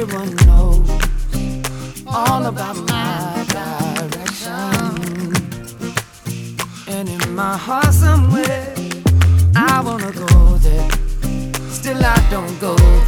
everyone knows all about my direction. And in my heart somewhere, I wanna go there. Still, I don't go there.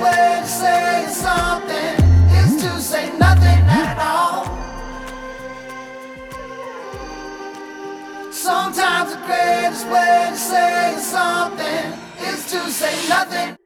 way to say something is to say nothing at all. Sometimes the greatest way to say something is to say nothing.